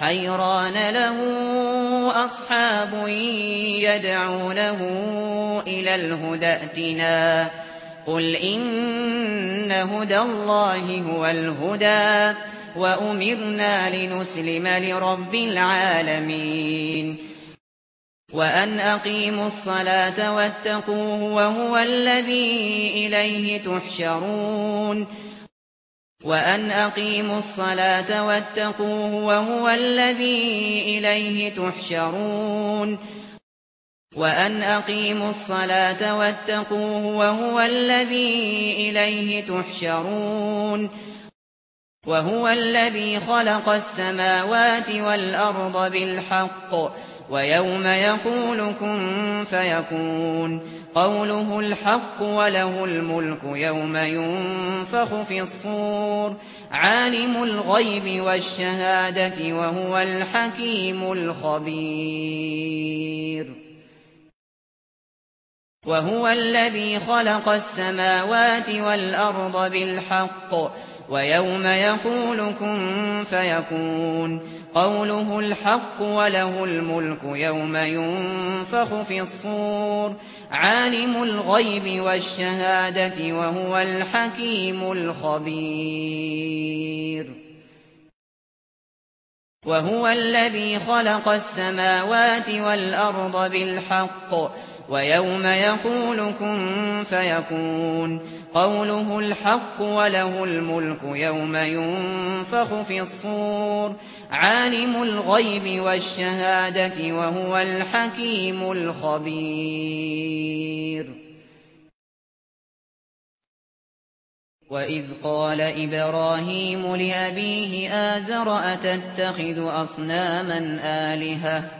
حيران له أصحاب يدعونه إلى الهدى اتنا قل إن هدى الله هو الهدى وأمرنا لنسلم لرب العالمين وأن أقيموا الصلاة واتقوه وهو الذي إليه تحشرون وَأَنْ أَقِيمُوا الصَّلَاةَ وَاتَّقُوهُ وَهُوَ الَّذِي إِلَيْهِ تُحْشَرُونَ وَأَنْ أَقِيمُوا الصَّلَاةَ وَاتَّقُوهُ وَهُوَ الَّذِي إِلَيْهِ تُحْشَرُونَ وَهُوَ الَّذِي خَلَقَ السَّمَاوَاتِ وَالْأَرْضَ بِالْحَقِّ وَيَوْمَ يَقُولُ كُن فَيَكُونُ قَوْلُهُ الْحَقُّ وَلَهُ الْمُلْكُ يَوْمَ يُنفَخُ فِي الصُّورِ عَالِمُ الْغَيْبِ وَالشَّهَادَةِ وَهُوَ الْحَكِيمُ الْخَبِيرُ وَهُوَ الَّذِي خَلَقَ السَّمَاوَاتِ وَالْأَرْضَ بِالْحَقِّ وَيَوْمَ يَقُولُ كُن فَيَكُونُ قَوْلُهُ الْحَقُّ وَلَهُ الْمُلْكُ يَوْمَ يُنفَخُ فِي الصُّورِ عَالِمُ الْغَيْبِ وَالشَّهَادَةِ وَهُوَ الْحَكِيمُ الْخَبِيرُ وَهُوَ الَّذِي خَلَقَ السَّمَاوَاتِ وَالْأَرْضَ بِالْحَقِّ وَيَوْمَ يَقُولُ كُن فَيَكُونُ قَوْلُهُ الْحَقُّ وَلَهُ الْمُلْكُ يَوْمَ يُنفَخُ فِي الصُّورِ عَالِمُ الْغَيْبِ وَالشَّهَادَةِ وَهُوَ الْحَكِيمُ الْخَبِيرُ وَإِذْ قَالَ إِبْرَاهِيمُ لِأَبِيهِ آزَرَ أَتَتَّخِذُ أَصْنَامًا آلِهَةً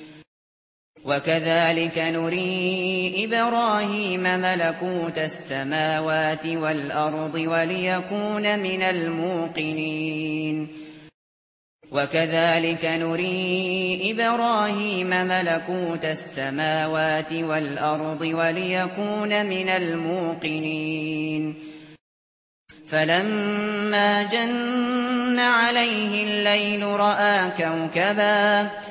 وكذلك نري إبراهيم ملكوت السماوات والأرض وليكون من الموقنين. وكذلك نري إبراهيم ملكوت السماوات والأرض وليكون من الموقنين. فلما جن عليه الليل رَآكَ كوكباً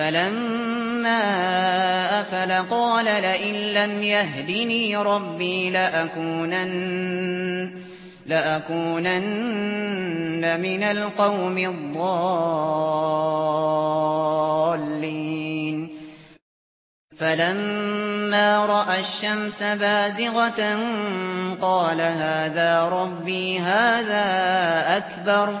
فَلَمَّا أَفَلَ قَالَ لَئِن لَّمْ يَهْدِنِي رَبِّي لَأَكُونَنَّ لَأَكُونَنَّ مِنَ الْقَوْمِ الضَّالِّينَ. فَلَمَّا رَأَى الشَّمْسَ بَازِغَةً قَالَ هَذَا رَبِّي هَذَا أَكْبَرُ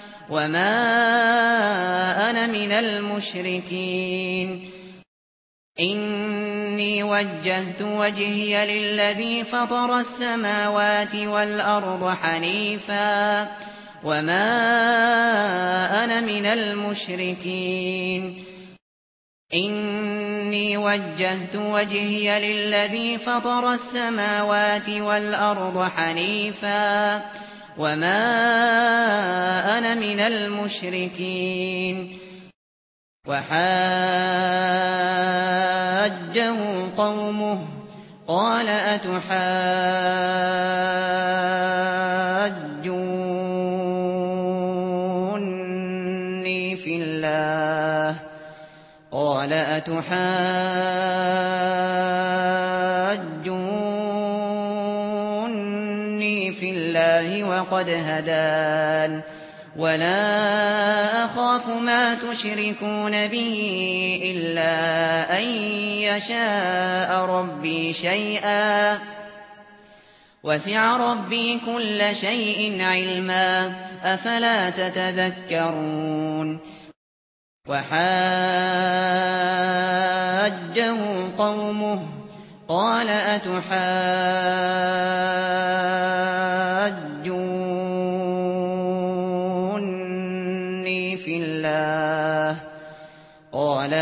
وما أنا من المشركين اني وجهت وجهي للذي فطر السماوات والارض حنيفا وما أنا من المشركين اني وجهت وجهي للذي فطر السماوات والارض حنيفا وما أنا من المشركين وحاجه قومه قال اتحاجوني في الله قال اتحاجوني وقد هدان ولا أخاف ما تشركون به إلا أن يشاء ربي شيئا وسع ربي كل شيء علما أفلا تتذكرون وحاجه قومه قال أتحاجون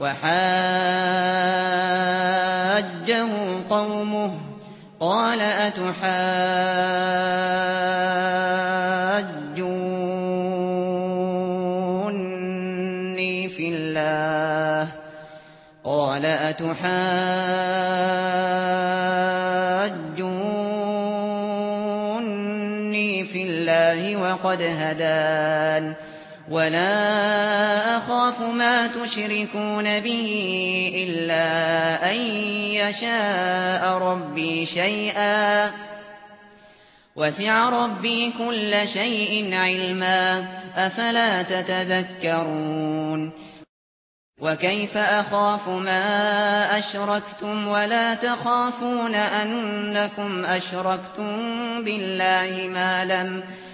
وحاجه قومه قال أتحاجوني في الله قال أتحاجوني في الله وقد هدان ولا اخاف ما تشركون به الا ان يشاء ربي شيئا وسع ربي كل شيء علما افلا تتذكرون وكيف اخاف ما اشركتم ولا تخافون انكم اشركتم بالله ما لم تشركوا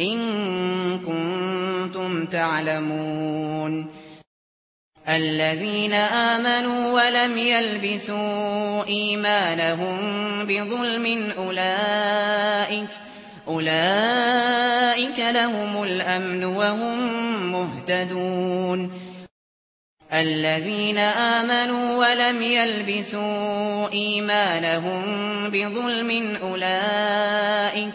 إن كنتم تعلمون الذين آمنوا ولم يلبسوا إيمانهم بظلم أولئك أولئك لهم الأمن وهم مهتدون الذين آمنوا ولم يلبسوا إيمانهم بظلم أولئك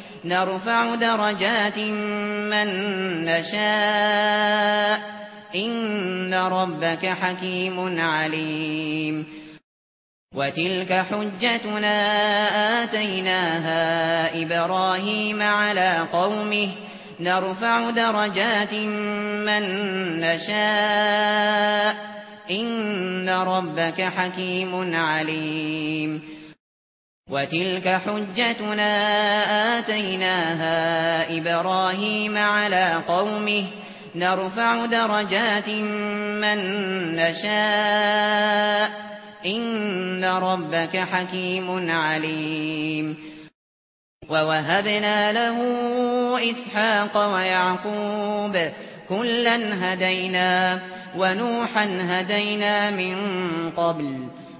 نرفع درجات من نشاء. إن ربك حكيم عليم. وتلك حجتنا آتيناها إبراهيم على قومه. نرفع درجات من نشاء. إن ربك حكيم عليم. وَتِلْكَ حُجَّتُنَا آتَيْنَاهَا إِبْرَاهِيمَ عَلَى قَوْمِهِ نَرْفَعُ دَرَجَاتٍ مَّن نَّشَاءُ إِنَّ رَبَّكَ حَكِيمٌ عَلِيمٌ. وَوَهَبْنَا لَهُ إِسْحَاقَ وَيَعْقُوبَ كُلًّا هَدَيْنَا وَنُوحًا هَدَيْنَا مِن قَبْلُ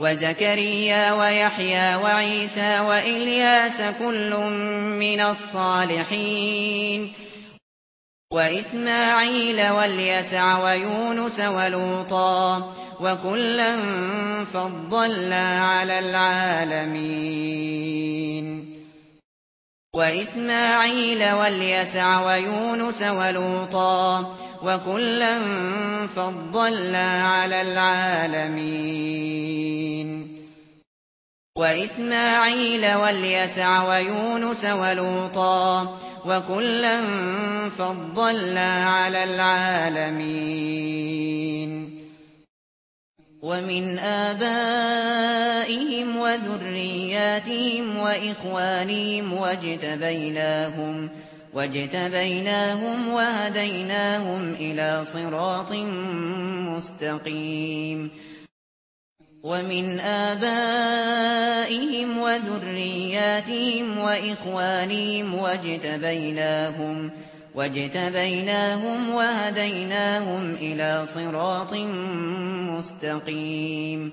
وزكريا ويحيى وعيسى وإلياس كل من الصالحين وإسماعيل واليسع ويونس ولوطا وكلا فضلنا على العالمين وإسماعيل واليسع ويونس ولوطا وَكُلًّا فَضَّلْنَا عَلَى الْعَالَمِينَ وَإِسْمَاعِيلَ وَالْيَسَعَ وَيُونُسَ وَلُوطًا وَكُلًّا فَضَّلْنَا عَلَى الْعَالَمِينَ وَمِنْ آبَائِهِمْ وَذُرِّيَّاتِهِمْ وَإِخْوَانِهِمْ وَاجْتَبَيْنَاهُمْ وَاجْتَبَيْنَاهُمْ وَهَدَيْنَاهُمْ إِلَى صِرَاطٍ مُسْتَقِيمٍ وَمِنْ آبَائِهِمْ وَذُرِّيَّاتِهِمْ وَإِخْوَانِهِمْ وَاجْتَبَيْنَاهُمْ وَاجْتَبَيْنَاهُمْ وَهَدَيْنَاهُمْ إِلَى صِرَاطٍ مُسْتَقِيمٍ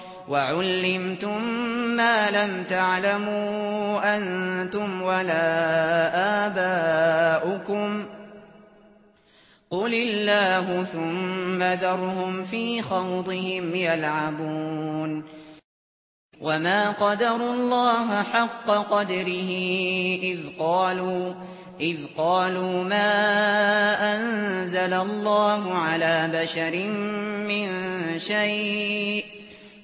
وَعُلِّمْتُم مَّا لَمْ تَعْلَمُوا أَنتُمْ وَلَا آبَاؤُكُمْ قُلِ اللَّهُ ثُمَّ ذَرْهُمْ فِي خَوْضِهِمْ يَلْعَبُونَ وَمَا قَدَرُوا اللَّهَ حَقَّ قَدْرِهِ إِذْ قَالُوا إذ قالوا ما أنزل الله على بشر من شيء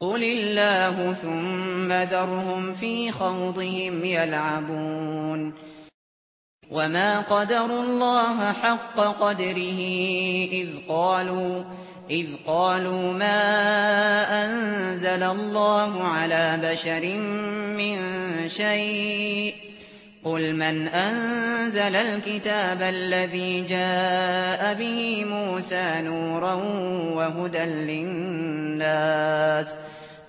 قل الله ثم ذرهم في خوضهم يلعبون وما قدر الله حق قدره إذ قالوا إذ قالوا ما أنزل الله على بشر من شيء قل من أنزل الكتاب الذي جاء به موسى نورا وهدى للناس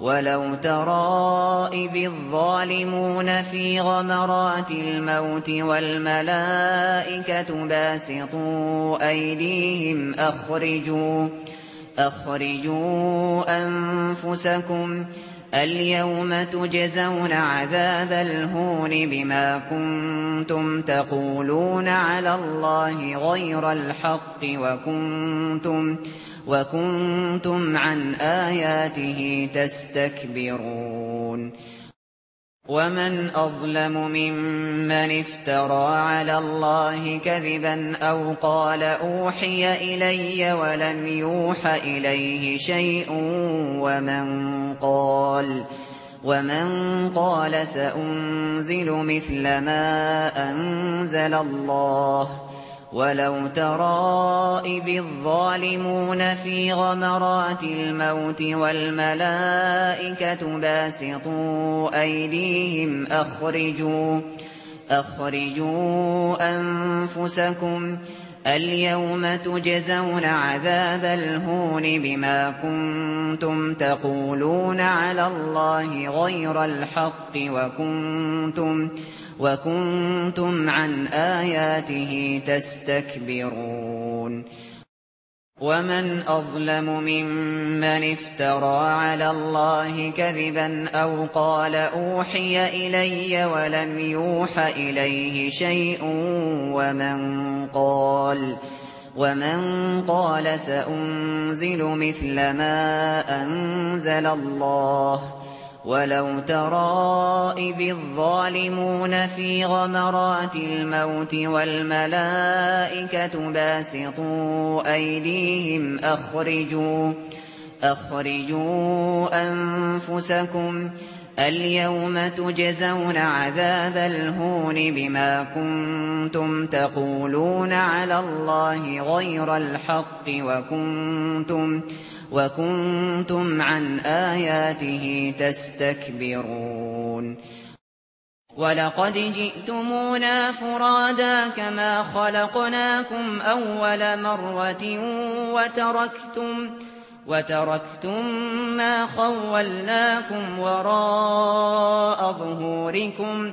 ولو ترى إذ الظالمون في غمرات الموت والملائكة باسطوا أيديهم أخرجوا أخرجوا أنفسكم اليوم تجزون عذاب الهون بما كنتم تقولون على الله غير الحق وكنتم تقولون وكنتم عن آياته تستكبرون ومن أظلم ممن افترى على الله كذبا أو قال أوحي إلي ولم يوح إليه شيء ومن قال ومن قال سأنزل مثل ما أنزل الله ولو ترى إذ الظالمون في غمرات الموت والملائكة باسطوا أيديهم أخرجوا أخرجوا أنفسكم اليوم تجزون عذاب الهون بما كنتم تقولون على الله غير الحق وكنتم تقولون وكنتم عن آياته تستكبرون ومن أظلم ممن افترى على الله كذبا أو قال أوحي إلي ولم يوح إليه شيء ومن قال ومن قال سأنزل مثل ما أنزل الله ولو ترى إذ الظالمون في غمرات الموت والملائكة باسطوا أيديهم أخرجوا أخرجوا أنفسكم اليوم تجزون عذاب الهون بما كنتم تقولون على الله غير الحق وكنتم تقولون وكنتم عن آياته تستكبرون ولقد جئتمونا فرادا كما خلقناكم أول مرة وتركتم وتركتم ما خولناكم وراء ظهوركم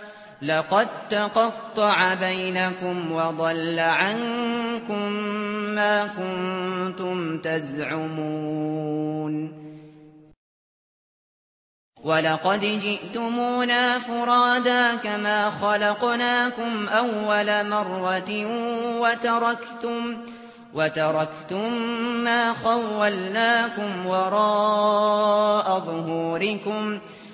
لقد تقطع بينكم وضل عنكم ما كنتم تزعمون ولقد جئتمونا فرادا كما خلقناكم أول مرة وتركتم وتركتم ما خولناكم وراء ظهوركم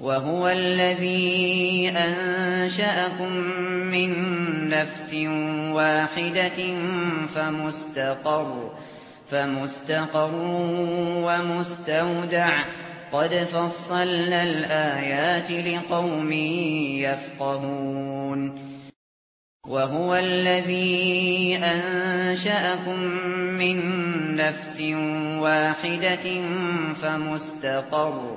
وهو الذي أنشأكم من نفس واحدة فمستقر فمستقر ومستودع قد فصلنا الآيات لقوم يفقهون وهو الذي أنشأكم من نفس واحدة فمستقر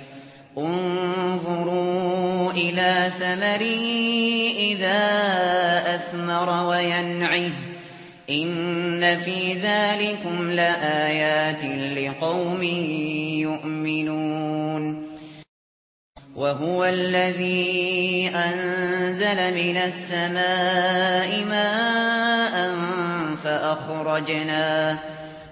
انظروا إلى ثمري إذا أثمر وينعه. إن في ذلكم لآيات لقوم يؤمنون. وهو الذي أنزل من السماء ماء فأخرجناه.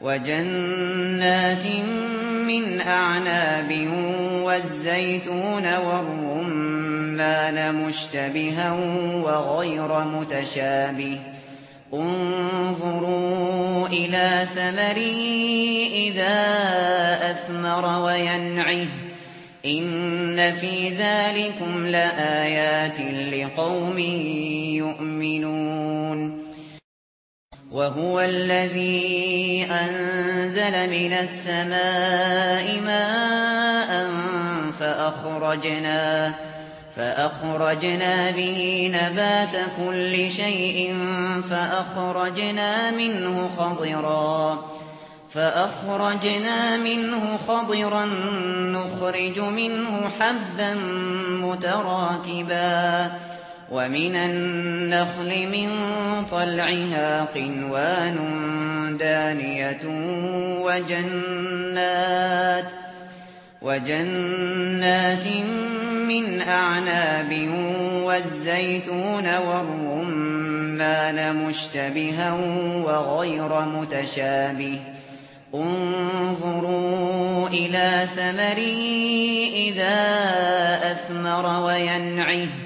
وجنات من أعناب والزيتون والرمان مشتبها وغير متشابه. انظروا إلى ثمري إذا أثمر وينعه. إن في ذلكم لآيات لقوم يؤمنون. وهو الذي أنزل من السماء ماء فأخرجنا فأخرجنا به نبات كل شيء فأخرجنا منه خضرا فأخرجنا منه خضرا نخرج منه حبا متراكبا ومن النخل من طلعها قنوان دانية وجنات وجنات من أعناب والزيتون والرمان مشتبها وغير متشابه. انظروا إلى ثَمَرِهِ إذا أثمر وينعه.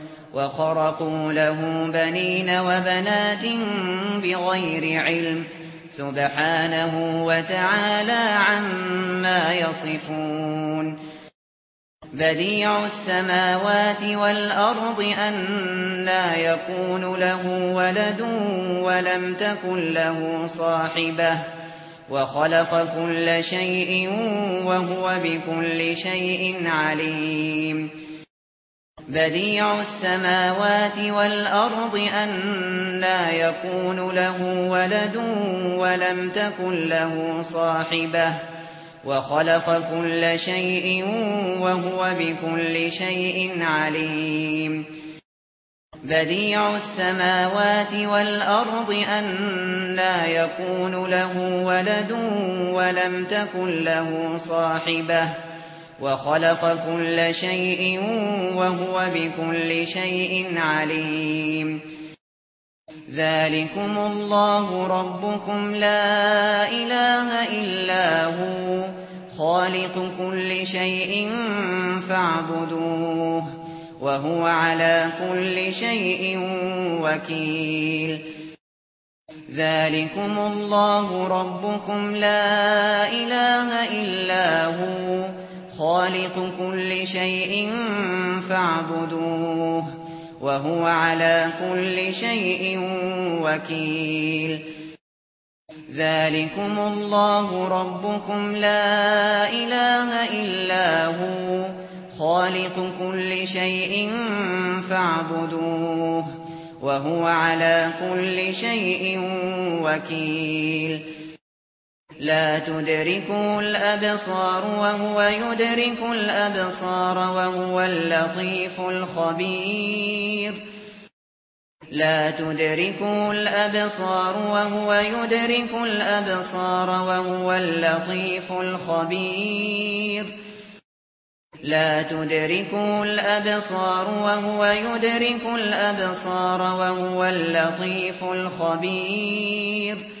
وَخَرَقُوا وخرقوا له بنين وبنات بغير علم سبحانه وتعالى عما يصفون بديع السماوات والأرض أن لا يكون له ولد ولم تكن له صاحبة وخلق كل شيء وهو بكل شيء عليم بديع السماوات والأرض أن لا يكون له ولد ولم تكن له صاحبة وخلق كل شيء وهو بكل شيء عليم بديع السماوات والأرض أن لا يكون له ولد ولم تكن له صاحبة وَخَلَقَ كُلَّ شَيْءٍ وَهُوَ بِكُلِّ شَيْءٍ عَلِيمٌ. ذَلِكُمُ اللَّهُ رَبُّكُمْ لَا إِلَٰهَ إِلَّا هُوَ. خَالِقُ كُلِّ شَيْءٍ فَاعْبُدُوهُ. وَهُوَ عَلَى كُلِّ شَيْءٍ وَكِيلٌ. ذَلِكُمُ اللَّهُ رَبُّكُمْ لَا إِلَٰهَ إِلَّا هُوَ. خالق كل شيء فاعبدوه وهو على كل شيء وكيل. ذلكم الله ربكم لا إله إلا هو. خالق كل شيء فاعبدوه وهو على كل شيء وكيل. لا تدركوا الأبصار وهو يدرك الأبصار وهو اللطيف الخبير. لا تدركوا الأبصار وهو يدرك الأبصار وهو اللطيف الخبير. لا تدركوا الأبصار وهو يدرك الأبصار وهو اللطيف الخبير.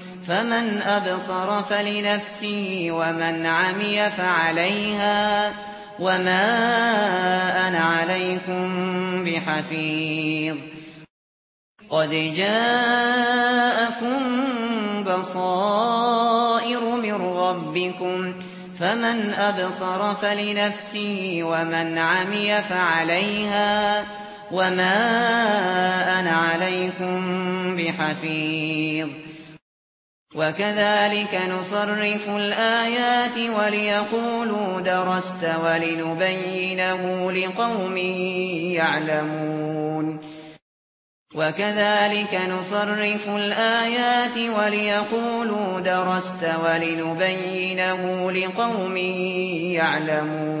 فمن أبصر فلنفسه ومن عمي فعليها وما أنا عليكم بحفيظ. قد جاءكم بصائر من ربكم فمن أبصر فلنفسه ومن عمي فعليها وما أنا عليكم بحفيظ. وَكَذَلِكَ نُصَرِّفُ الْآيَاتِ وَلِيَقُولُوا دَرَسْتَ وَلِنُبَيِّنَهُ لِقَوْمٍ يَعْلَمُونَ وَكَذَلِكَ نُصَرِّفُ الْآيَاتِ وَلِيَقُولُوا دَرَسْتَ وَلِنُبَيِّنَهُ لِقَوْمٍ يَعْلَمُونَ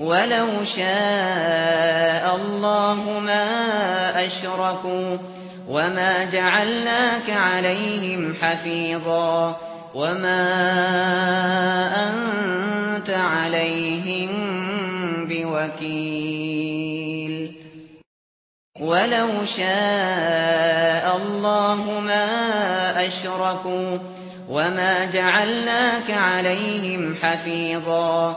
ولو شاء الله ما أشركوا وما جعلناك عليهم حفيظا وما أنت عليهم بوكيل. ولو شاء الله ما أشركوا وما جعلناك عليهم حفيظا